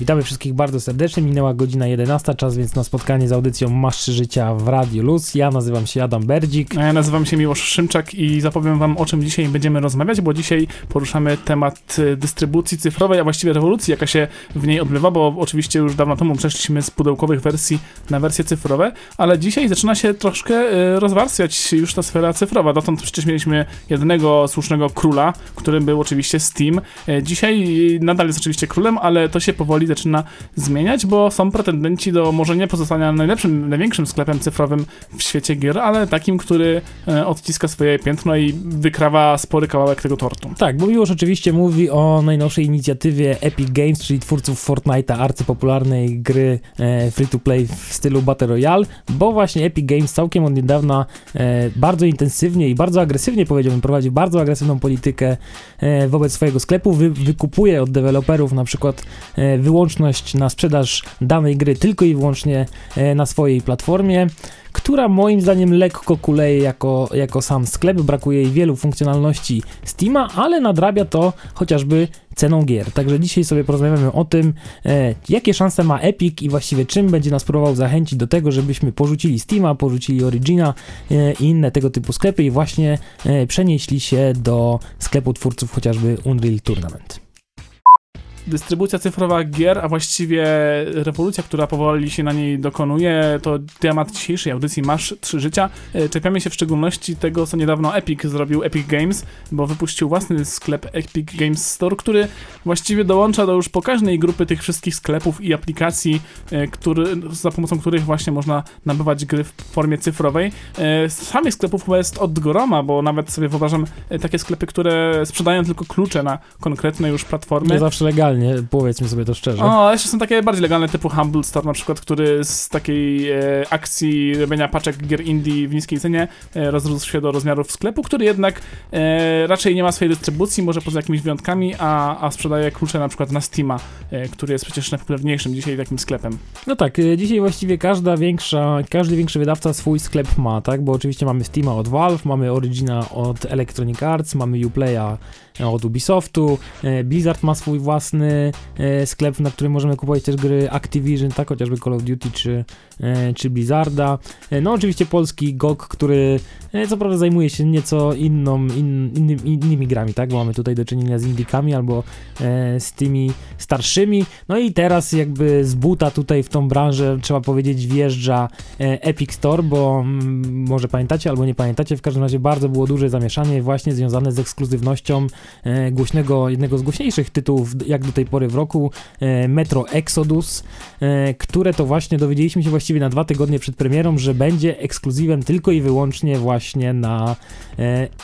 Witamy wszystkich bardzo serdecznie. Minęła godzina 11, czas więc na spotkanie z audycją Maszczy Życia w Radio Luz. Ja nazywam się Adam Berdzik. A ja nazywam się Miłosz Szymczak i zapowiem wam o czym dzisiaj będziemy rozmawiać, bo dzisiaj poruszamy temat y, dystrybucji cyfrowej, a właściwie rewolucji, jaka się w niej odbywa, bo oczywiście już dawno temu przeszliśmy z pudełkowych wersji na wersje cyfrowe, ale dzisiaj zaczyna się troszkę y, rozwarstwiać już ta sfera cyfrowa. Dotąd przecież mieliśmy jednego słusznego króla, którym był oczywiście Steam. Y, dzisiaj nadal jest oczywiście królem, ale to się powoli zaczyna zmieniać, bo są pretendenci do może nie pozostania najlepszym, największym sklepem cyfrowym w świecie gier, ale takim, który e, odciska swoje piętno i wykrawa spory kawałek tego tortu. Tak, bo Miłosz oczywiście mówi o najnowszej inicjatywie Epic Games, czyli twórców Fortnite'a, arcypopularnej gry e, free-to-play w stylu Battle Royale, bo właśnie Epic Games całkiem od niedawna e, bardzo intensywnie i bardzo agresywnie powiedziałbym, prowadzi bardzo agresywną politykę wobec swojego sklepu, wy, wykupuje od deweloperów na przykład e, wyłączność na sprzedaż danej gry tylko i wyłącznie e, na swojej platformie, która moim zdaniem lekko kuleje jako, jako sam sklep, brakuje jej wielu funkcjonalności Steama, ale nadrabia to chociażby ceną gier. Także dzisiaj sobie porozmawiamy o tym, e, jakie szanse ma Epic i właściwie czym będzie nas próbował zachęcić do tego, żebyśmy porzucili Steama, porzucili Origina e, i inne tego typu sklepy i właśnie e, przenieśli się do sklepu twórców chociażby Unreal Tournament dystrybucja cyfrowa gier, a właściwie rewolucja, która powoli się na niej dokonuje, to temat dzisiejszej audycji Masz Trzy Życia. E, czepiamy się w szczególności tego, co niedawno Epic zrobił, Epic Games, bo wypuścił własny sklep Epic Games Store, który właściwie dołącza do już pokaźnej grupy tych wszystkich sklepów i aplikacji, e, który, za pomocą których właśnie można nabywać gry w formie cyfrowej. E, samych sklepów chyba jest od groma, bo nawet sobie wyobrażam takie sklepy, które sprzedają tylko klucze na konkretne już platformy. Nie zawsze legalnie legalnie, powiedzmy sobie to szczerze. O, jeszcze są takie bardziej legalne, typu Humble Store na przykład, który z takiej e, akcji robienia paczek gier indie w niskiej cenie e, rozrósł się do rozmiarów sklepu, który jednak e, raczej nie ma swojej dystrybucji, może poza jakimiś wyjątkami, a, a sprzedaje klucze na przykład na Steama, e, który jest przecież najpopularniejszym dzisiaj takim sklepem. No tak, e, dzisiaj właściwie każda większa, każdy większy wydawca swój sklep ma, tak, bo oczywiście mamy Steama od Valve, mamy Origina od Electronic Arts, mamy Uplaya od Ubisoftu, e, Blizzard ma swój własny e, sklep, na którym możemy kupować też gry Activision, tak, chociażby Call of Duty czy, e, czy Blizzarda. No oczywiście polski GOG, który co prawda zajmuje się nieco inną, in, inny, innymi grami, tak, bo mamy tutaj do czynienia z indykami albo z tymi starszymi. No i teraz jakby z buta tutaj w tą branżę, trzeba powiedzieć, wjeżdża Epic Store, bo mm, może pamiętacie albo nie pamiętacie, w każdym razie bardzo było duże zamieszanie właśnie związane z ekskluzywnością E, głośnego, jednego z głośniejszych tytułów jak do tej pory w roku, e, Metro Exodus, e, które to właśnie dowiedzieliśmy się właściwie na dwa tygodnie przed premierą, że będzie ekskluzywem tylko i wyłącznie właśnie na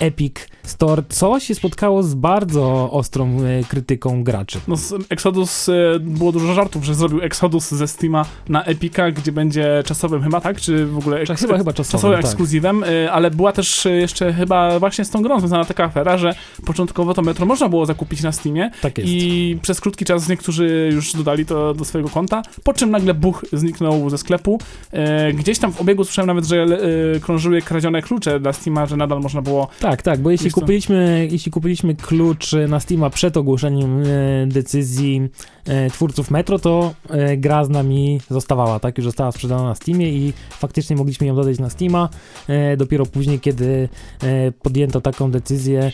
Epic Store, co się spotkało z bardzo ostrą krytyką graczy. No z Exodus było dużo żartów, że zrobił Exodus ze Steama na Epica, gdzie będzie czasowym chyba, tak? Czy w ogóle eks- chyba, chyba czasowym, czasowym tak. ekskluzywem, ale była też jeszcze chyba właśnie z tą grą związana taka afera, że początkowo to metro można było zakupić na Steamie. Tak jest. I przez krótki czas niektórzy już dodali to do swojego konta, po czym nagle buch zniknął ze sklepu. E, gdzieś tam w obiegu słyszałem nawet, że e, krążyły kradzione klucze dla Steama, że nadal można było... Tak, tak, bo jeśli kupiliśmy, jeśli kupiliśmy klucz na Steama przed ogłoszeniem e, decyzji e, twórców Metro, to e, gra z nami zostawała, tak? Już została sprzedana na Steamie i faktycznie mogliśmy ją dodać na Steama. E, dopiero później, kiedy podjęto taką decyzję,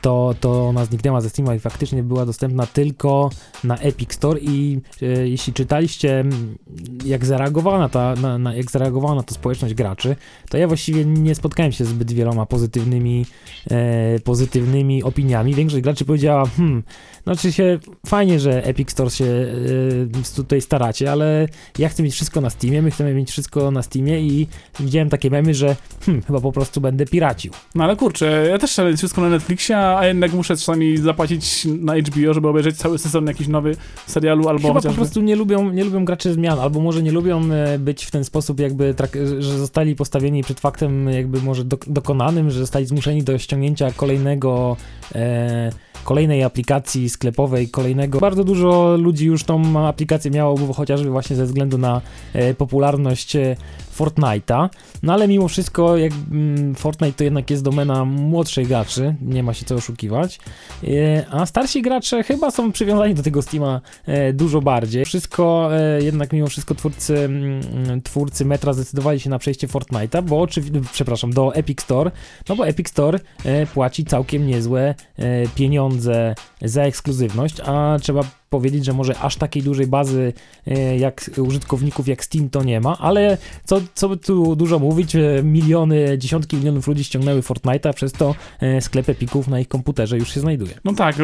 to, to ona zniknęła ze Steama i faktycznie była dostępna tylko na Epic Store i e, jeśli czytaliście jak zareagowała ta, na, na, jak zareagowała na to społeczność graczy, to ja właściwie nie spotkałem się zbyt wieloma pozytywnymi, e, pozytywnymi opiniami. Większość graczy powiedziała, hmm, znaczy się fajnie, że Epic Store się y, tutaj staracie, ale ja chcę mieć wszystko na Steamie, my chcemy mieć wszystko na Steamie i widziałem takie memy, że hmm, chyba po prostu będę piracił. No ale kurczę, ja też mieć wszystko na Netflixie, a jednak muszę czasami zapłacić na HBO, żeby obejrzeć cały sezon jakiś nowy serialu albo Chyba chociażby... po prostu nie lubią, nie lubią gracze zmian, albo może nie lubią e, być w ten sposób jakby, że zostali postawieni przed faktem jakby może dokonanym, że zostali zmuszeni do ściągnięcia kolejnego e, kolejnej aplikacji sklepowej, kolejnego. Bardzo dużo ludzi już tą aplikację miało, chociażby właśnie ze względu na e, popularność e, Fortnite'a. No ale mimo wszystko, jak mm, Fortnite to jednak jest domena młodszych graczy, nie ma się co oszukiwać. E, a starsi gracze chyba są przywiązani do tego Steama e, dużo bardziej. Wszystko, e, jednak mimo wszystko twórcy, mm, twórcy Metra zdecydowali się na przejście Fortnite'a, bo oczywiście, przepraszam, do Epic Store, no bo Epic Store płaci całkiem niezłe pieniądze za ekskluzywność, a trzeba powiedzieć, że może aż takiej dużej bazy e, jak użytkowników jak Steam to nie ma, ale co, co tu dużo mówić, e, miliony, dziesiątki milionów ludzi ściągnęły Fortnite'a, przez to e, sklep Epików na ich komputerze już się znajduje. No tak,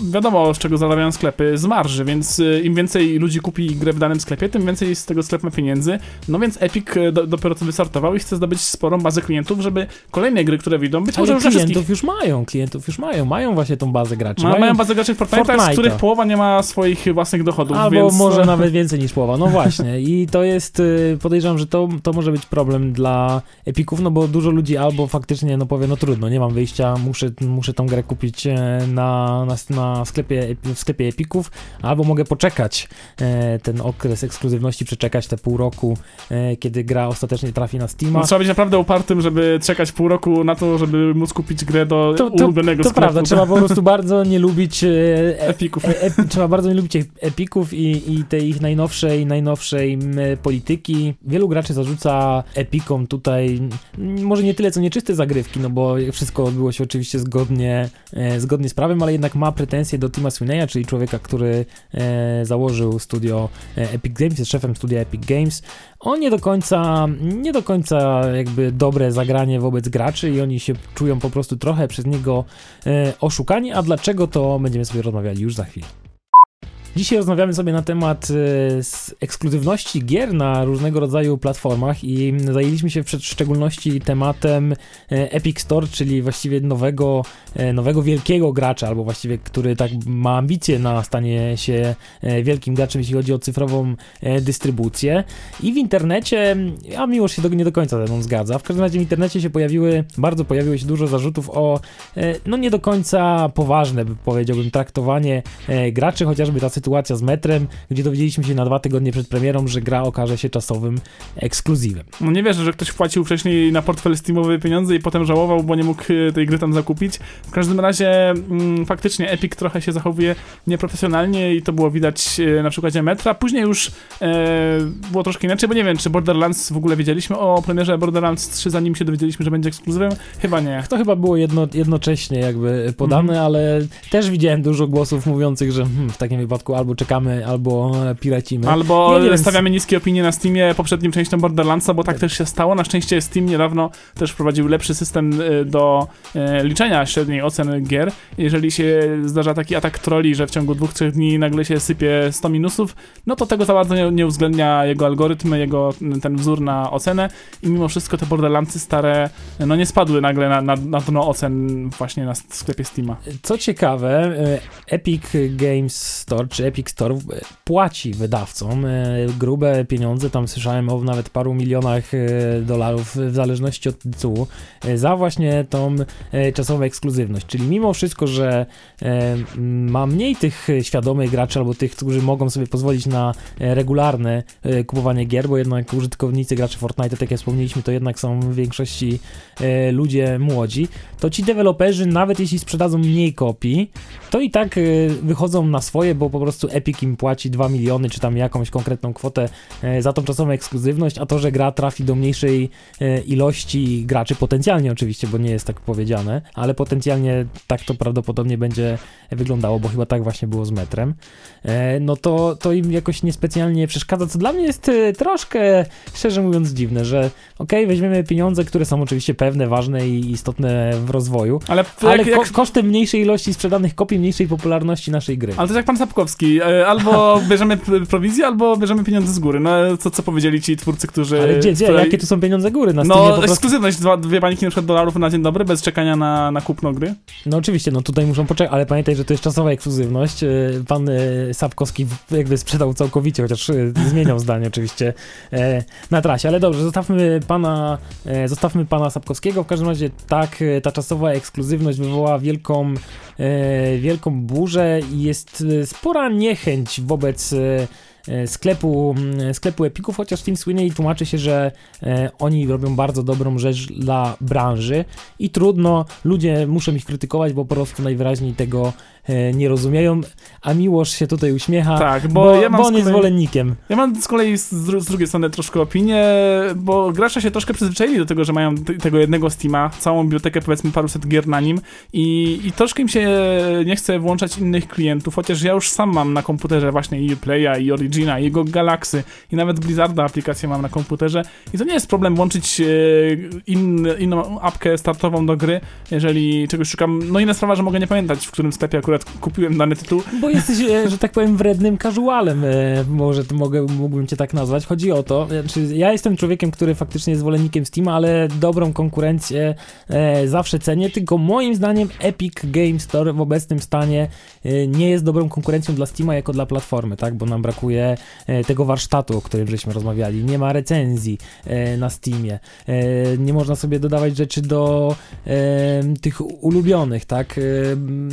wiadomo z czego zarabiają sklepy, z marży, więc im więcej ludzi kupi grę w danym sklepie, tym więcej z tego sklepu ma pieniędzy, no więc Epic do, dopiero co wystartował i chce zdobyć sporą bazę klientów, żeby kolejne gry, które wyjdą, być Ale może już klientów już mają, klientów już mają, mają właśnie tą bazę graczy. Ma, mają bazę graczy w Fortnite, z których połowa nie ma swoich własnych dochodów. Albo więc... może nawet więcej niż połowa. No właśnie. I to jest, y, podejrzewam, że to, to może być problem dla Epików, no bo dużo ludzi albo faktycznie no powie, no trudno, nie mam wyjścia, muszę, muszę tą grę kupić e, na, na, na sklepie, w sklepie Epików, albo mogę poczekać e, ten okres ekskluzywności, przeczekać te pół roku, e, kiedy gra ostatecznie trafi na Steama. No, trzeba być naprawdę upartym, żeby czekać pół roku na to, żeby móc kupić grę do to, to, ulubionego to sklepu. prawda, trzeba po prostu bardzo nie lubić Epików. E, e, trzeba bardzo nie tych epików i, i tej ich najnowszej, najnowszej polityki. Wielu graczy zarzuca epikom tutaj może nie tyle co nieczyste zagrywki, no bo wszystko odbyło się oczywiście zgodnie, e, zgodnie z prawem, ale jednak ma pretensje do Tima Sweeneya, czyli człowieka, który e, założył studio e, Epic Games, jest szefem studia Epic Games. On nie do końca, nie do końca jakby dobre zagranie wobec graczy i oni się czują po prostu trochę przez niego e, oszukani, a dlaczego to będziemy sobie rozmawiali już za chwilę. Dzisiaj rozmawiamy sobie na temat e, ekskluzywności gier na różnego rodzaju platformach i zajęliśmy się w szczególności tematem e, Epic Store, czyli właściwie nowego, e, nowego wielkiego gracza, albo właściwie który tak ma ambicje na stanie się wielkim graczem, jeśli chodzi o cyfrową dystrybucję. I w internecie, a miłosz się nie do końca ze mną zgadza, w każdym razie w internecie się pojawiły, bardzo pojawiło się dużo zarzutów o no nie do końca poważne, powiedziałbym, traktowanie graczy, chociażby tacy sytuacja z metrem, gdzie dowiedzieliśmy się na dwa tygodnie przed premierą, że gra okaże się czasowym ekskluzywem. No nie wierzę, że ktoś wpłacił wcześniej na portfel Steamowy pieniądze i potem żałował, bo nie mógł e, tej gry tam zakupić. W każdym razie mm, faktycznie Epic trochę się zachowuje nieprofesjonalnie i to było widać e, na przykładzie metra. Później już e, było troszkę inaczej, bo nie wiem, czy Borderlands w ogóle wiedzieliśmy o premierze Borderlands 3, zanim się dowiedzieliśmy, że będzie ekskluzywem? Chyba nie. To chyba było jedno, jednocześnie jakby podane, mm. ale też widziałem dużo głosów mówiących, że hmm, w takim wypadku albo czekamy, albo pirecimy. Albo nie, nie stawiamy niskie opinie na Steamie poprzednim częścią Borderlandsa, bo tak też się stało. Na szczęście Steam niedawno też wprowadził lepszy system y, do y, liczenia średniej oceny gier. Jeżeli się zdarza taki atak troli, że w ciągu dwóch, trzech dni nagle się sypie 100 minusów, no to tego za bardzo nie, nie uwzględnia jego algorytm, jego ten wzór na ocenę i mimo wszystko te Borderlandsy stare, no nie spadły nagle na, na, na dno ocen właśnie na sklepie Steama. Co ciekawe, y, Epic Games Store, czy Epic Store płaci wydawcom e, grube pieniądze, tam słyszałem o nawet paru milionach e, dolarów w zależności od tytułu, e, za właśnie tą czasową ekskluzywność. Czyli mimo wszystko, że ma mniej tych świadomych graczy albo tych, którzy mogą sobie pozwolić na regularne kupowanie gier, bo jednak użytkownicy graczy Fortnite, tak jak wspomnieliśmy, to jednak są w większości ludzie młodzi, to ci deweloperzy, nawet jeśli sprzedadzą mniej kopii, to i tak wychodzą na swoje, bo po prostu Epic im płaci 2 miliony, czy tam jakąś konkretną kwotę e, za tą czasową ekskluzywność, a to, że gra trafi do mniejszej e, ilości graczy, potencjalnie oczywiście, bo nie jest tak powiedziane, ale potencjalnie tak to prawdopodobnie będzie wyglądało, bo chyba tak właśnie było z metrem, e, no to, to im jakoś niespecjalnie przeszkadza, co dla mnie jest troszkę, szczerze mówiąc, dziwne, że okej, okay, weźmiemy pieniądze, które są oczywiście pewne, ważne i istotne w rozwoju, ale, ale jak, jak... kosztem mniejszej ilości sprzedanych kopii, mniejszej popularności naszej gry. Ale to jak pan Sapkowski, e, albo bierzemy prowizję, albo bierzemy pieniądze z góry. No co, co powiedzieli ci twórcy, którzy... Ale gdzie, gdzie? Jakie tu są pieniądze góry? Na no, prostu... ekskluzywność, dwa, dwie bańki na przykład dolarów na dzień dobry, bez czekania na, na kupno gry. No oczywiście, no tutaj muszą poczekać, ale pamiętaj, że to jest czasowa ekskluzywność. E, pan e, Sapkowski jakby sprzedał całkowicie, chociaż zmieniał zdanie oczywiście na trasie. Ale dobrze, zostawmy pana, zostawmy pana Sapkowskiego. W każdym razie tak, ta czasowa ekskluzywność wywołała wielką, wielką burzę i jest spora niechęć wobec e, sklepu, mm, sklepu Epików, chociaż Tim Sweeney tłumaczy się, że e, oni robią bardzo dobrą rzecz dla branży i trudno, ludzie muszą ich krytykować, bo po prostu najwyraźniej tego e, nie rozumieją, a Miłosz się tutaj uśmiecha, Tak, bo, bo, ja mam bo on z jest kolei- zwolennikiem. Ja mam z kolei z, z drugiej strony troszkę opinię, bo gracze się troszkę przyzwyczaili do tego, że mają tego jednego Steama, całą bibliotekę powiedzmy paruset gier na nim i, i troszkę im się nie chce włączać innych klientów, chociaż ja już sam mam na komputerze właśnie i Uplaya, i Origina, i jego Galaxy, i nawet Blizzarda aplikację mam na komputerze i to nie jest problem włączyć e, in, inną apkę startową do gry, jeżeli czegoś szukam. No inna sprawa, że mogę nie pamiętać, w którym sklepie akurat kupiłem dany tytuł, Bo jesteś, e, że tak powiem, wrednym casualem, e, może to mogę, mógłbym cię tak nazwać. Chodzi o to, znaczy ja jestem człowiekiem, który faktycznie jest zwolennikiem Steama, ale dobrą konkurencję zawsze cenię, tylko moim zdaniem Epic Game Store w obecnym stanie nie jest dobrą konkurencją dla Steama jako dla platformy, tak, bo nam brakuje tego warsztatu, o którym żeśmy rozmawiali, nie ma recenzji na Steamie, nie można sobie dodawać rzeczy do tych ulubionych, tak,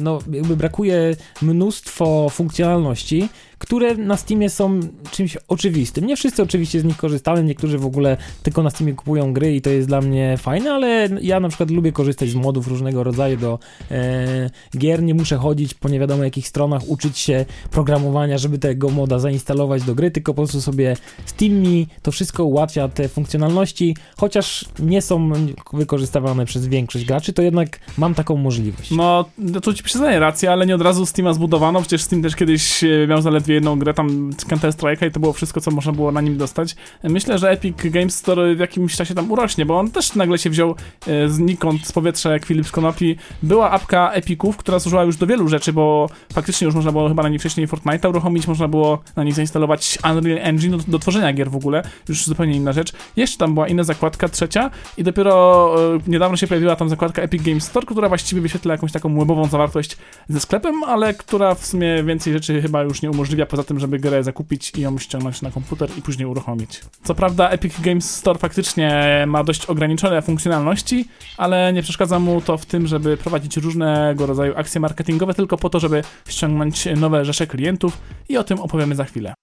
no jakby brakuje mnóstwo funkcjonalności, które na Steamie są czymś oczywistym. Nie wszyscy oczywiście z nich korzystają, niektórzy w ogóle tylko na Steamie kupują gry i to jest dla mnie fajne, ale ja na przykład lubię korzystać z modów różnego rodzaju do e, gier, nie muszę chodzić po nie wiadomo jakich stronach, uczyć się programowania, żeby tego moda zainstalować do gry, tylko po prostu sobie Steam mi to wszystko ułatwia te funkcjonalności, chociaż nie są wykorzystywane przez większość graczy, to jednak mam taką możliwość. No, to ci przyznaję rację, ale nie od razu Steama zbudowano. Przecież Steam też kiedyś e, miał zaledwie jedną grę, tam Counter Strike'a i to było wszystko, co można było na nim dostać. Myślę, że Epic Games Store w jakimś czasie tam urośnie, bo on też nagle się wziął e, znikąd z powietrza jak Filip z Konopi. Była apka Epiców, która służyła już do wielu rzeczy, bo faktycznie już można było chyba na niej wcześniej Fortnite'a uruchomić, można było na niej zainstalować Unreal Engine do, do tworzenia gier w ogóle, już zupełnie inna rzecz. Jeszcze tam była inna zakładka, trzecia i dopiero e, niedawno się pojawiła tam zakładka Epic Games Store, która właściwie wyświetla jakąś taką webową zawartość ze sklepem, ale która w sumie więcej rzeczy chyba już nie umożliwia, poza tym, żeby grę zakupić i ją ściągnąć na komputer i później uruchomić. Co prawda Epic Games Store faktycznie ma dość ograniczone funkcjonalności, ale nie przeszkadza mu to w tym, żeby prowadzić różnego rodzaju akcje marketingowe tylko po to, żeby ściągnąć nowe rzesze klientów i o tym opowiemy za chwilę.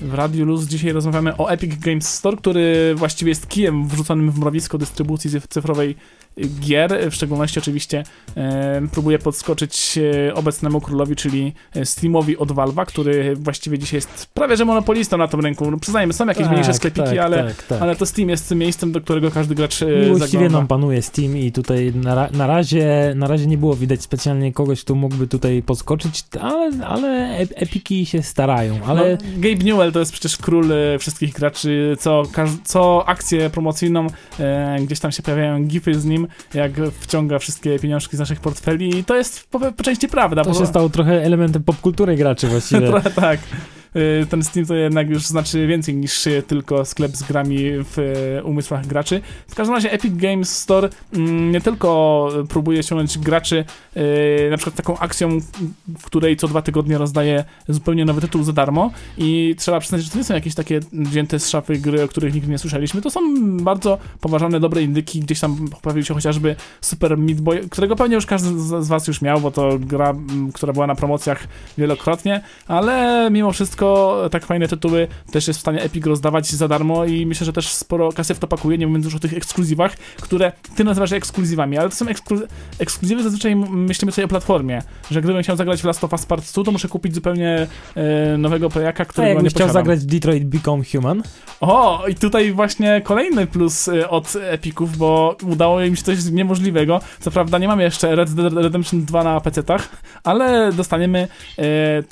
W Radiu Luz dzisiaj rozmawiamy o Epic Games Store, który właściwie jest kijem wrzuconym w mrowisko dystrybucji cyf- cyfrowej gier, w szczególności oczywiście e, próbuje podskoczyć e, obecnemu królowi, czyli e, Steamowi od Valve'a, który właściwie dzisiaj jest prawie że monopolistą na tym rynku. No, przyznajmy, są jakieś mniejsze sklepiki, tak, ale, tak, tak. ale to Steam jest miejscem, do którego każdy gracz Miłościwie nam panuje Steam i tutaj na, na, razie, na razie nie było widać specjalnie kogoś, kto mógłby tutaj podskoczyć, ale, ale ep- Epiki się starają, ale No, Gabe Newell to jest przecież król wszystkich graczy, co, co akcję promocyjną, e, gdzieś tam się pojawiają gify z nim, jak wciąga wszystkie pieniążki z naszych portfeli i to jest po, po części prawda. to bo się stało trochę elementem popkultury graczy właściwie. Trochę tak. Y, Ten Steam to jednak już znaczy więcej niż tylko sklep z grami w y, umysłach graczy. W każdym razie Epic Games Store mm, nie tylko próbuje ściągnąć graczy y, na przykład taką akcją, w której co dwa tygodnie rozdaje zupełnie nowy tytuł za darmo i trzeba przyznać, że to nie są jakieś takie wzięte z szafy gry, o których nigdy nie słyszeliśmy. To są bardzo poważane, dobre indyki. Gdzieś tam pojawił się chociażby Super Meat Boy, którego pewnie już każdy z was już miał, bo to gra, m, która była na promocjach wielokrotnie, ale mimo wszystko tak fajne tytuły też jest w stanie Epic rozdawać za darmo i myślę, że też sporo kasy w to pakuje, nie mówiąc już o tych ekskluzywach, które ty nazywasz ekskluzywami, ale to są eksklu- ekskluzywy zazwyczaj myślimy sobie o platformie, że gdybym chciał zagrać w Last of Us Part 2, to muszę kupić zupełnie e, nowego playaka, A którego nie chciał zagrać w Detroit Become Human, O, i tutaj właśnie kolejny plus y, od Epików, bo udało im się coś niemożliwego. Co prawda nie mamy jeszcze Red Dead Redemption 2 na PC-tach, ale dostaniemy e,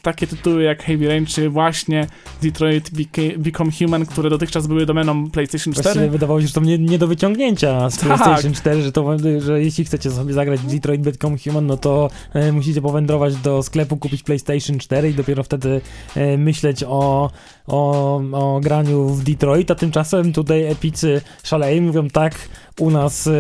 takie tytuły jak Heavy Rain, czy właśnie Detroit Become Human, które dotychczas były domeną PlayStation 4. właściwie wydawało się, że to nie, nie do wyciągnięcia z Tak. PlayStation 4, że, to, że jeśli chcecie sobie zagrać w Detroit Become Human, no to e, musicie powędrować do sklepu, kupić PlayStation 4 i dopiero wtedy e, myśleć o, o, o graniu w Detroit, a tymczasem tutaj epicy szaleją mówią tak, u nas e,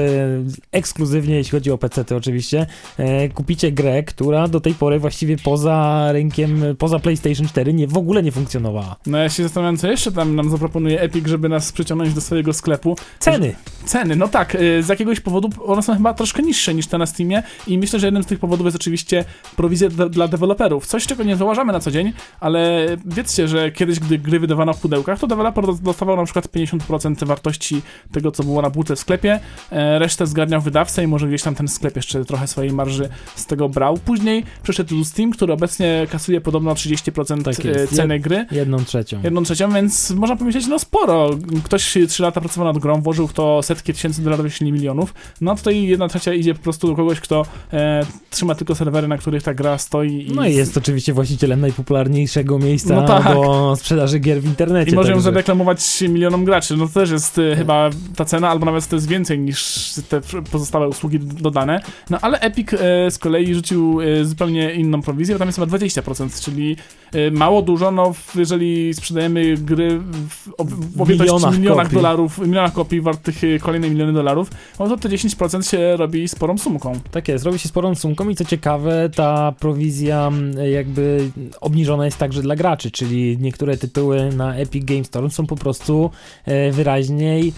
ekskluzywnie, jeśli chodzi o PC, oczywiście, e, kupicie grę, która do tej pory właściwie poza rynkiem, poza PlayStation 4 nie, w ogóle nie funkcjonowała. No ja się zastanawiam, co jeszcze tam nam zaproponuje Epic, żeby nas przyciągnąć do swojego sklepu. Ceny! Ceny, no tak, y, z jakiegoś powodu one są chyba troszkę niższe niż te na Steamie i myślę, że jednym z tych powodów jest oczywiście prowizja dla deweloperów. Coś, czego nie zauważamy na co dzień, ale wiedzcie, że kiedyś, gdy gry wydawano w pudełkach, to deweloper do- dostawał na przykład 50% wartości tego, co było na półce w sklepie, e, resztę zgarniał wydawca i może gdzieś tam ten sklep jeszcze trochę swojej marży z tego brał. Później przyszedł Steam, który obecnie kasuje podobno 30% Tak e, jest. ceny gry. Jedną trzecią. Jedną trzecią, więc można pomyśleć, no sporo. Ktoś 3 lata pracował nad grą, włożył w to setki tysięcy dolarów, jeśli nie milionów. No a tutaj jedna trzecia idzie po prostu do kogoś, kto e, trzyma tylko serwery, na których ta gra stoi. I, No i jest oczywiście właścicielem najpopularniejszego miejsca No tak. do sprzedaży gier w internecie. I może ją zareklamować milionom graczy. No to też jest e, chyba ta cena, albo nawet to jest więcej niż te pozostałe usługi dodane. No ale Epic e, z kolei rzucił e, zupełnie inną prowizję, bo tam jest chyba 20%, czyli e, mało dużo, no jeżeli sprzedajemy gry w, ob- w objętości milionach milionach dolarów, milionach kopii wartych e, kolejne miliony dolarów, no to te 10% się robi sporą sumką. Tak jest, robi się sporą sumką i co ciekawe, ta prowizja m, jakby obniżona jest także dla graczy, czyli niektóre tytuły na Epic Games Store. Są po prostu e, wyraźniej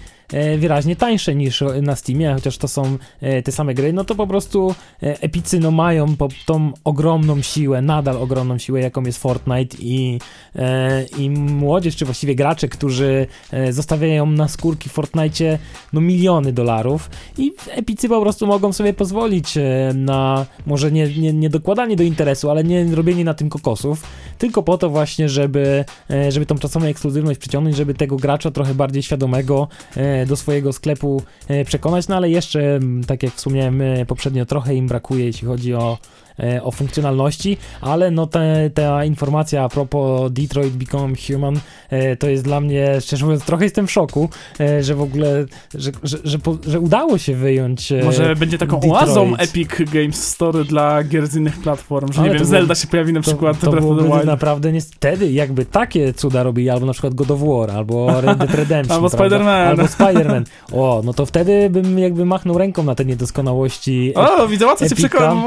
wyraźnie tańsze niż na Steamie, chociaż to są e, te same gry, no to po prostu e, Epicy no mają tą ogromną siłę, nadal ogromną siłę, jaką jest Fortnite i, e, i młodzież, czy właściwie gracze, którzy e, zostawiają na skórki w Fortnite no miliony dolarów i Epicy po prostu mogą sobie pozwolić e, na może nie, nie, nie dokładanie do interesu, ale nie robienie na tym kokosów, tylko po to właśnie, żeby, e, żeby tą czasową ekskluzywność przyciągnąć, żeby tego gracza trochę bardziej świadomego e, do swojego sklepu e, przekonać, no ale jeszcze, m, tak jak wspomniałem e, poprzednio, trochę im brakuje, jeśli chodzi o e, o funkcjonalności, ale no te, ta informacja a propos Detroit Become Human e, to jest dla mnie, szczerze mówiąc, trochę jestem w szoku, e, że w ogóle, że, że, że, że udało się wyjąć e, Może będzie taką Detroit. oazą Epic Games Store dla gier z innych platform, że Ale nie to wiem, było- Zelda się pojawi na to, przykład to the byłoby Wild. naprawdę nie... Wtedy jakby takie cuda robili, albo na przykład God of War, albo Red Dead Redemption, Albo? Spider-Man. albo Spider-Man. O, no to wtedy bym jakby machnął ręką na te niedoskonałości. O, widzę, łatwo się,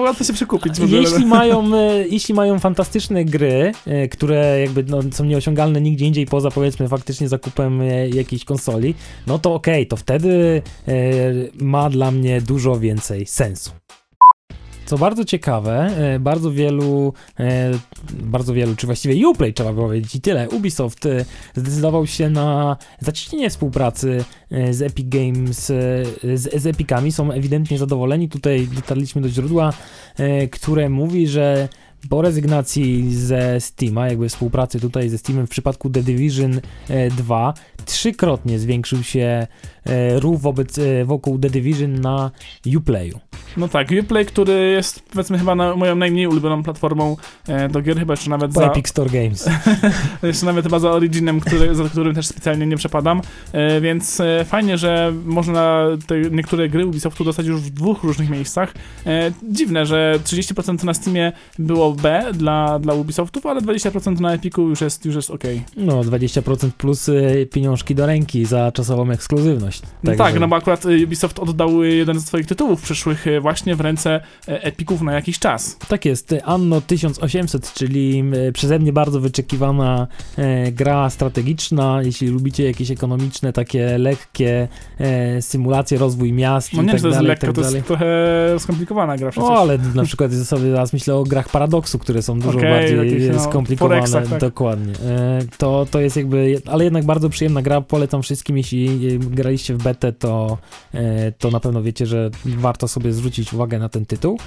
łatwo się przekupić. Jeśli mają, e, jeśli mają fantastyczne gry, e, które jakby no, są nieosiągalne nigdzie indziej poza powiedzmy faktycznie zakupem e, jakiejś konsoli, no to okej, to wtedy e, ma dla mnie dużo więcej sensu. Co bardzo ciekawe, e, bardzo wielu, e, bardzo wielu, czy właściwie Uplay trzeba powiedzieć i tyle, Ubisoft e, zdecydował się na zacieśnienie współpracy z Epic Games, z, z Epicami, są ewidentnie zadowoleni, tutaj dotarliśmy do źródła, które mówi, że po rezygnacji ze Steama, jakby współpracy tutaj ze Steamem w przypadku The Division e, 2, trzykrotnie zwiększył się ruch wobec, e, wokół The Division na Uplayu. No tak, Uplay, który jest powiedzmy chyba na, moją najmniej ulubioną platformą e, do gier, chyba jeszcze nawet Po za, Epic Store Games. jeszcze nawet chyba za Originem, który, za którym też specjalnie nie przepadam, e, więc e, fajnie, że można te niektóre gry Ubisoftu dostać już w dwóch różnych miejscach. E, dziwne, że 30% na Steamie było B dla, dla Ubisoftów, ale 20% na Epiku już jest, już jest ok. No, 20% plus e, pieniążki do ręki za czasową ekskluzywność. No tak, no bo akurat e, Ubisoft oddał jeden ze swoich tytułów przyszłych e, właśnie w ręce e, Epików na jakiś czas. Tak jest, Anno 1800, czyli przeze mnie bardzo wyczekiwana e, gra strategiczna. Jeśli lubicie jakieś ekonomiczne, takie lekkie e, symulacje, rozwój miast No i nie, tak że to jest dalej, lekko, tak to dalej. jest trochę skomplikowana gra przecież. O, ale na przykład sobie teraz myślę o grach Paradoksu, które są dużo Okej, bardziej jakieś, no, skomplikowane. Forexach, tak. Dokładnie. To, to jest jakby, ale jednak bardzo przyjemna gra. Polecam wszystkim, jeśli e, graliście w betę, to, e, to na pewno wiecie, że warto sobie zwrócić uwagę na ten tytuł.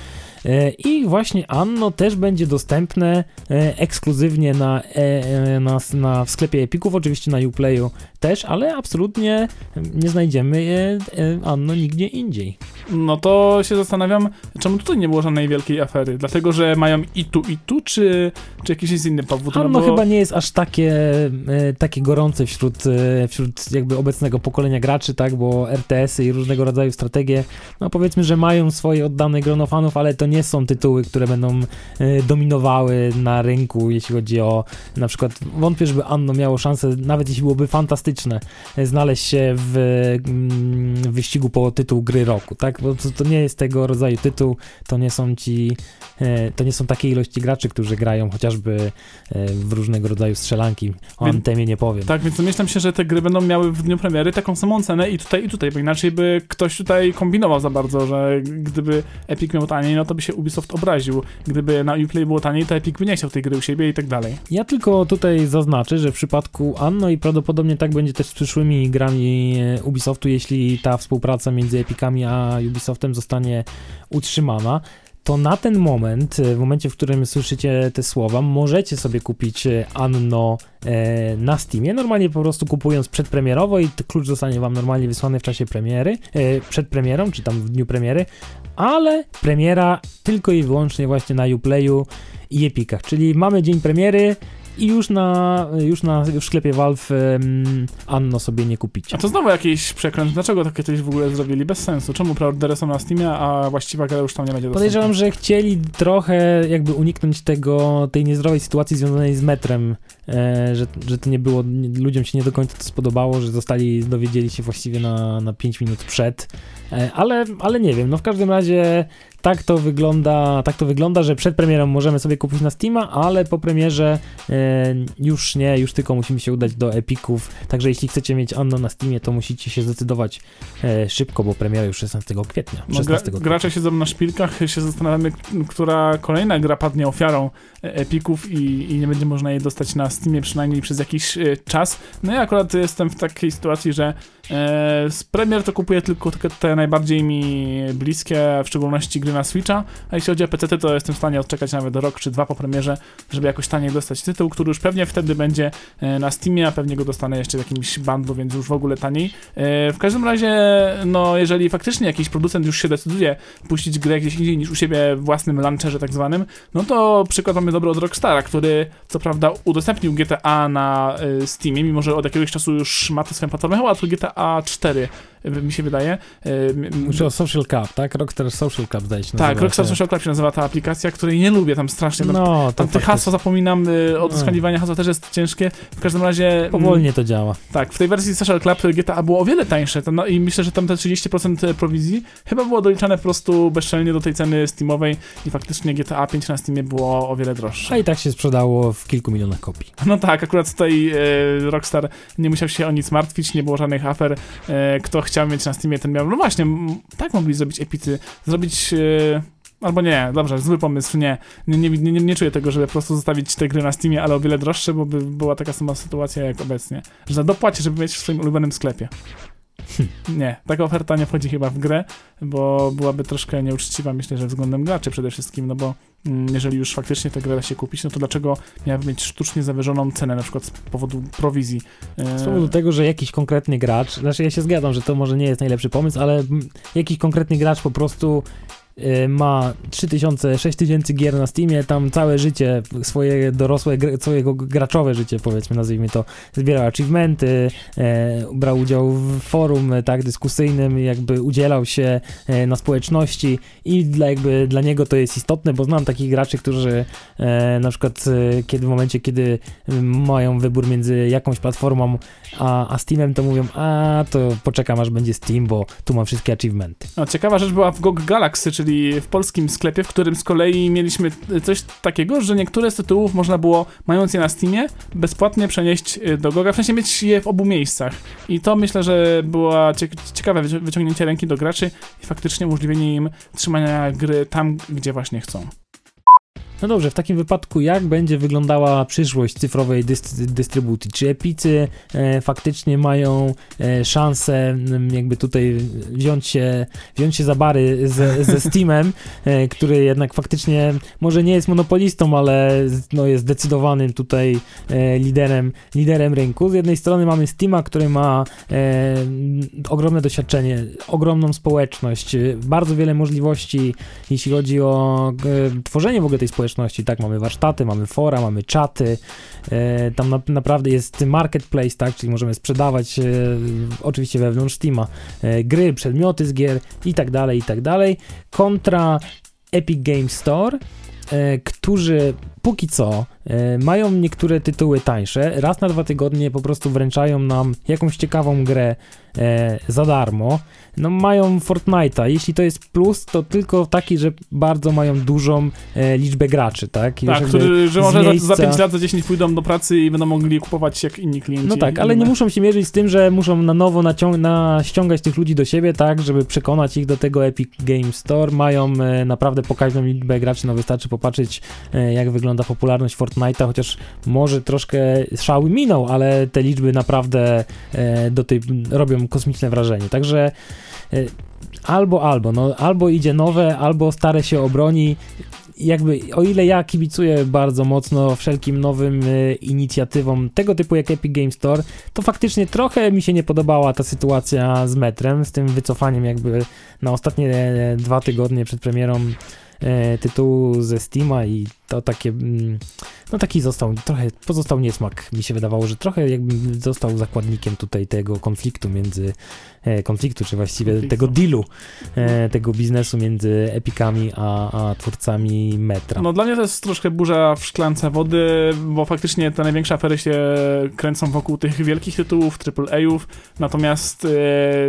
E, I właśnie Anno też będzie dostępne e, ekskluzywnie na, e, na, na, w sklepie Epików, oczywiście na Uplayu też, ale absolutnie nie znajdziemy e, e, Anno nigdzie indziej. No to się zastanawiam, czemu tutaj nie było żadnej wielkiej afery. Dlatego, że mają i tu, i tu, czy, czy jakiś jest inny powód? Anno no bo... chyba nie jest aż takie, takie gorące wśród, wśród jakby obecnego pokolenia graczy, tak, bo RTS-y i różnego rodzaju strategie, no powiedzmy, że mają swoje oddane grono fanów, ale to nie nie są tytuły, które będą e, dominowały na rynku, jeśli chodzi o na przykład, wątpię, żeby Anno miało szansę, nawet jeśli byłoby fantastyczne, e, znaleźć się w, mm, w wyścigu po tytuł gry roku, tak? Bo to, to nie jest tego rodzaju tytuł, to nie są ci, e, to nie są takie ilości graczy, którzy grają chociażby w różnego rodzaju strzelanki. O Więc- Antemie nie powiem. Tak, więc domyślam się, że te gry będą miały w dniu premiery taką samą cenę i tutaj, i tutaj, bo inaczej by ktoś tutaj kombinował za bardzo, że gdyby Epic miał taniej, no to by się Ubisoft obraził. Gdyby na Uplay było taniej, to Epic by nie chciał tej gry u siebie i tak dalej. Ja tylko tutaj zaznaczę, że w przypadku Anno i prawdopodobnie tak będzie też z przyszłymi grami e, Ubisoftu, jeśli ta współpraca między Epicami a Ubisoftem zostanie utrzymana, to na ten moment, e, w momencie, w którym słyszycie te słowa, możecie sobie kupić e, Anno e, na Steamie, normalnie po prostu kupując przedpremierowo i klucz zostanie wam normalnie wysłany w czasie premiery, przed premierą, czy tam w dniu premiery, ale premiera tylko i wyłącznie właśnie na Uplayu i Epicach, czyli mamy dzień premiery i już na, już na już w sklepie Valve em, Anno sobie nie kupicie. A to znowu jakiś przekręt. Dlaczego takie coś w ogóle zrobili? Bez sensu. Czemu preordery są na Steamie, a właściwa gra już tam nie będzie dostępna? Podejrzewam, że chcieli trochę jakby uniknąć tego, tej niezdrowej sytuacji związanej z metrem, e, że, że to nie było, ludziom się nie do końca to spodobało, że zostali, dowiedzieli się właściwie na, na 5 minut przed, e, ale, ale nie wiem, no w każdym razie tak to wygląda, tak to wygląda, że przed premierą możemy sobie kupić na Steama, ale po premierze e, już nie, już tylko musimy się udać do Epików, także jeśli chcecie mieć Anno na Steamie, to musicie się zdecydować e, szybko, bo premiera już 16 kwietnia. No, 16 gra, kwietnia. gracze siedzą na szpilkach, się zastanawiamy, która kolejna gra padnie ofiarą e, Epików i, i nie będzie można jej dostać na Steamie przynajmniej przez jakiś e, czas. No ja akurat jestem w takiej sytuacji, że z premier to kupuję tylko te, najbardziej mi bliskie, w szczególności gry na Switcha, a jeśli chodzi o PC, to jestem w stanie odczekać nawet rok czy dwa po premierze, żeby jakoś taniej dostać tytuł, który już pewnie wtedy będzie e, na Steamie, a pewnie go dostanę jeszcze w jakimś bundlu, więc już w ogóle taniej. E, w każdym razie, no jeżeli faktycznie jakiś producent już się decyduje puścić grę gdzieś indziej niż u siebie w własnym launcherze tak zwanym, no to przykład mamy dobry od Rockstara, który co prawda udostępnił GTA na Steamie, mimo że od jakiegoś czasu już ma tę swoją platformę, chyba to GTA 4 y, mi się wydaje. M- Muszę o Social Club, tak? Rockstar Social Club zdaje się tak, Rockstar. Social Club się nazywa ta aplikacja, której nie lubię tam strasznie. Tam, No, tam faktycznie hasła zapominam, y, odskaniwanie hasła też jest ciężkie. W każdym razie... mm, Powolnie to działa. Tak, w tej wersji Social Club GTA było o wiele tańsze no, i myślę, że tam te 30% prowizji chyba było doliczane po prostu bezczelnie do tej ceny Steamowej i faktycznie GTA 5 na Steamie było o wiele droższe. A i tak się sprzedało w kilku milionach kopii. No tak, akurat tutaj e, Rockstar nie musiał się o nic martwić, nie było żadnych afer. E, kto chciał mieć na Steamie, ten miał. No właśnie, tak mogli zrobić epicy. Zrobić. E, Albo nie, dobrze, zły pomysł, nie. Nie, nie, nie. nie czuję tego, żeby po prostu zostawić te gry na Steamie, ale o wiele droższe, bo by była taka sama sytuacja jak obecnie. Że dopłacić, żeby mieć w swoim ulubionym sklepie. Nie, taka oferta nie wchodzi chyba w grę, bo byłaby troszkę nieuczciwa, myślę, że względem graczy przede wszystkim, no bo mm, jeżeli już faktycznie tę grę da się kupić, no to dlaczego miałaby mieć sztucznie zawyżoną cenę, na przykład z powodu prowizji? E, Z powodu tego, że jakiś konkretny gracz, znaczy ja się zgadzam, że to może nie jest najlepszy pomysł, ale jakiś konkretny gracz po prostu ma 3000, 6000 gier na Steamie, tam całe życie, swoje dorosłe, swojego graczowe życie, powiedzmy, nazwijmy to, zbierał achievementy, e, brał udział w forum, e, tak, dyskusyjnym, jakby udzielał się e, na społeczności i dla, jakby dla niego to jest istotne, bo znam takich graczy, którzy e, na przykład e, kiedy w momencie, kiedy mają wybór między jakąś platformą a, a Steamem, to mówią, a to poczekam aż będzie Steam, bo tu mam wszystkie achievementy. No, ciekawa rzecz była w GOG Galaxy, czyli w polskim sklepie, w którym z kolei mieliśmy coś takiego, że niektóre z tytułów można było, mając je na Steamie, bezpłatnie przenieść y, do GOGa, w sensie mieć je w obu miejscach. I to myślę, że ciek- ciekawe wyci- wyciągnięcie ręki do graczy i faktycznie umożliwienie im trzymania gry tam, gdzie właśnie chcą. No dobrze, w takim wypadku jak będzie wyglądała przyszłość cyfrowej dys- dystrybucji? Czy Epicy e, faktycznie mają e, szansę jakby tutaj wziąć się, wziąć się za bary ze, ze Steamem, e, który jednak faktycznie może nie jest monopolistą, ale z- no, jest zdecydowanym tutaj e, liderem, liderem rynku. Z jednej strony mamy Steama, który ma e, ogromne doświadczenie, ogromną społeczność, bardzo wiele możliwości, jeśli chodzi o tworzenie w ogóle tej społeczności. Tak, mamy warsztaty, mamy fora, mamy czaty, e, tam na, naprawdę jest marketplace, tak, czyli możemy sprzedawać e, oczywiście wewnątrz Steama e, gry, przedmioty z gier i tak dalej, i tak dalej, kontra Epic Games Store, którzy póki co mają niektóre tytuły tańsze. Raz na dwa tygodnie po prostu wręczają nam jakąś ciekawą grę e, za darmo. No mają Fortnite'a. Jeśli to jest plus, to tylko taki, że bardzo mają dużą e, liczbę graczy, tak? Już Tak, który, że może za, miejsca- za 5 lat, za 10 pójdą do pracy i będą mogli kupować jak inni klienci. No tak, ale nie muszą się mierzyć z tym, że muszą na nowo nacią- na ściągać tych ludzi do siebie, tak, żeby przekonać ich do tego Epic Games Store. Mają e, naprawdę pokaźną liczbę graczy, no wystarczy popatrzeć, e, jak wygląda popularność Fortnite'a, chociaż może troszkę szały minął, ale te liczby naprawdę e, do tej robią kosmiczne wrażenie. Także e, albo, albo, no, albo idzie nowe, albo stare się obroni. Jakby, o ile ja kibicuję bardzo mocno wszelkim nowym e, inicjatywom tego typu jak Epic Games Store, to faktycznie trochę mi się nie podobała ta sytuacja z metrem, z tym wycofaniem jakby na ostatnie e, dwa tygodnie przed premierą tytułu ze Steama i to takie, mm, no taki został, trochę pozostał niesmak, mi się wydawało, że trochę jakbym został zakładnikiem tutaj tego konfliktu między, e, konfliktu, czy właściwie Konfliktu. tego dealu, e, tego biznesu między Epikami a, a twórcami Metra. No dla mnie to jest troszkę burza w szklance wody, bo faktycznie te największe afery się kręcą wokół tych wielkich tytułów, AAA-ów, natomiast e,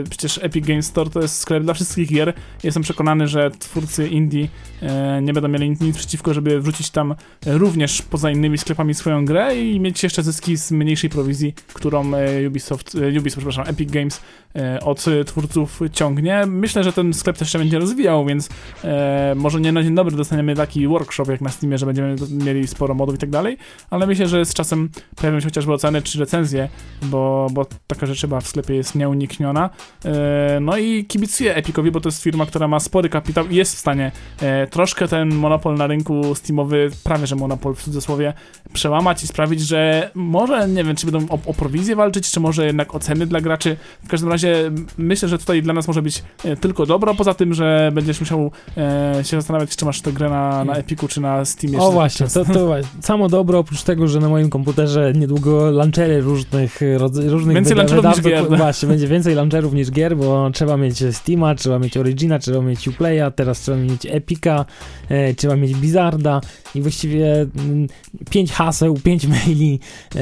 przecież Epic Games Store to jest sklep dla wszystkich gier. Jestem przekonany, że twórcy indie e, nie będą mieli nic przeciwko, żeby wrzucić tam również poza innymi sklepami swoją grę i mieć jeszcze zyski z mniejszej prowizji, którą e, Ubisoft, e, Ubisoft, przepraszam, Epic Games e, od e, twórców ciągnie. Myślę, że ten sklep też się będzie rozwijał, więc e, może nie na dzień dobry dostaniemy taki workshop jak na Steamie, że będziemy mieli sporo modów i tak dalej, ale myślę, że z czasem pojawią się chociażby oceny czy recenzje, bo, bo taka rzecz chyba w sklepie jest nieunikniona. E, no i kibicuję Epicowi, bo to jest firma, która ma spory kapitał i jest w stanie e, troszkę ten monopol na rynku Steamowy, prawie że monopol w cudzysłowie, przełamać i sprawić, że może, nie wiem, czy będą o, o prowizję walczyć, czy może jednak o ceny dla graczy. W każdym razie myślę, że tutaj dla nas może być e, tylko dobro, poza tym, że będziesz musiał e, się zastanawiać, czy masz tę grę na, na Epiku, czy na Steamie. O właśnie, to, to właśnie. samo dobro, oprócz tego, że na moim komputerze niedługo launchery różnych, rodz- różnych Więcej launcherów niż gier. Właśnie, będzie więcej launcherów niż gier, bo trzeba mieć Steama, trzeba mieć Origina, trzeba mieć Uplaya, teraz trzeba mieć Epica, e, trzeba mieć Blizzarda i właściwie mm, pięć haseł, pięć maili, e,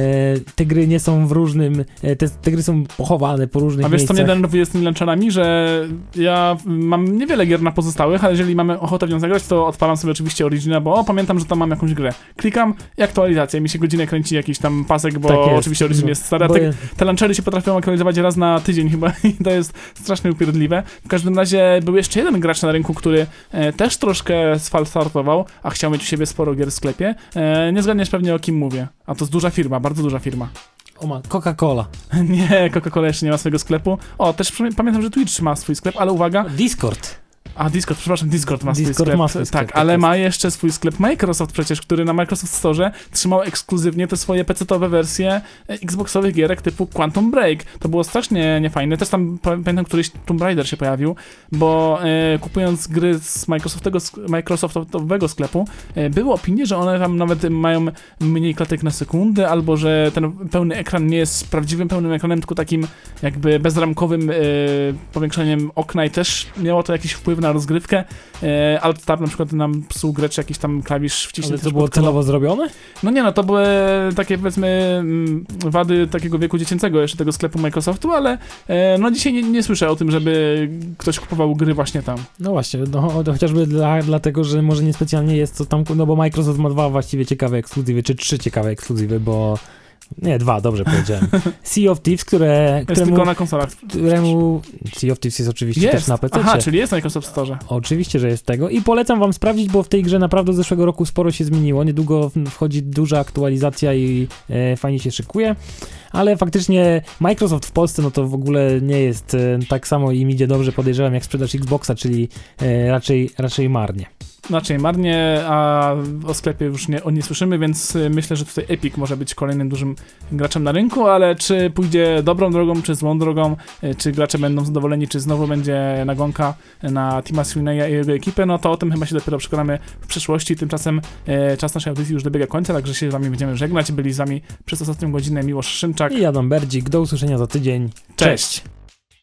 te gry nie są w różnym, e, te, te gry są pochowane po różnych A wiesz, co miejscach. mnie denerwuje z tymi launcherami, że ja mam niewiele gier na pozostałych, ale jeżeli mamy ochotę w nią zagrać, to odpalam sobie oczywiście Origina, bo o, pamiętam, że tam mam jakąś grę. Klikam i aktualizacja, mi się godzinę kręci jakiś tam pasek, bo Tak oczywiście Origin jest stary, te, te launchery się potrafią aktualizować raz na tydzień chyba i to jest strasznie upierdliwe. W każdym razie był jeszcze jeden gracz na rynku, który e, też troszkę sfalsartował, a chciał mieć u siebie sporo gier w sklepie. E, nie zgadniesz pewnie o kim mówię, a to jest duża firma, bardzo duża firma. O ma, Coca-Cola. Nie, Coca-Cola jeszcze nie ma swojego sklepu. O, też pamiętam, że Twitch ma swój sklep, ale uwaga. Discord. A, Discord, przepraszam, Discord ma swój Discord sklep. ma swój sklep, tak, tak ale ma jeszcze swój sklep Microsoft przecież, który na Microsoft Store trzymał ekskluzywnie te swoje PC-owe wersje e, Xboxowych gierek typu Quantum Break. To było strasznie niefajne. Też tam pa- pamiętam, któryś Tomb Raider się pojawił, bo e, kupując gry z Microsoftowego, Microsoftowego sklepu, e, były opinie, że one tam nawet mają mniej klatek na sekundę, albo że ten pełny ekran nie jest prawdziwym pełnym ekranem, tylko takim jakby bezramkowym e, powiększeniem okna i też miało to jakiś wpływ na rozgrywkę. E, Alt Tab na przykład nam psuł grę, czy jakiś tam klawisz wciśnięty. Ale to było celowo zrobione? No nie no, to były takie powiedzmy mm, wady takiego wieku dziecięcego jeszcze tego sklepu Microsoftu, ale e, no dzisiaj nie, nie słyszę o tym, żeby ktoś kupował gry właśnie tam. No właśnie, no, chociażby dla, dlatego, że może niespecjalnie jest to tam, no bo Microsoft ma dwa właściwie ciekawe ekskluzywy, czy trzy ciekawe ekskluzywy, bo nie, dwa, dobrze powiedziałem. Sea of Thieves, które, Jest któremu, tylko na konsolach. któremu Sea of Thieves jest oczywiście też Jest! na PC. Aha, czyli jest na Microsoft Store. Oczywiście, że jest tego i polecam wam sprawdzić, bo w tej grze naprawdę z zeszłego roku sporo się zmieniło. Niedługo wchodzi duża aktualizacja i e, fajnie się szykuje, ale faktycznie Microsoft w Polsce no to w ogóle nie jest e, tak samo im idzie dobrze, podejrzewam, jak sprzedaż Xboxa, czyli e, raczej, raczej marnie. Znaczy marnie, a o sklepie już nie, o nie słyszymy, więc y, myślę, że tutaj Epic może być kolejnym dużym graczem na rynku, ale czy pójdzie dobrą drogą, czy złą drogą, y, czy gracze będą zadowoleni, czy znowu będzie nagonka na Tima Sweeneya i jego ekipę, no to o tym chyba się dopiero przekonamy w przyszłości. Tymczasem e, czas naszej audycji już dobiega końca, także się z wami będziemy żegnać. Byli z wami przez ostatnią godzinę Miłosz Szymczak. I Adam Berdzik, do usłyszenia za tydzień. Cześć.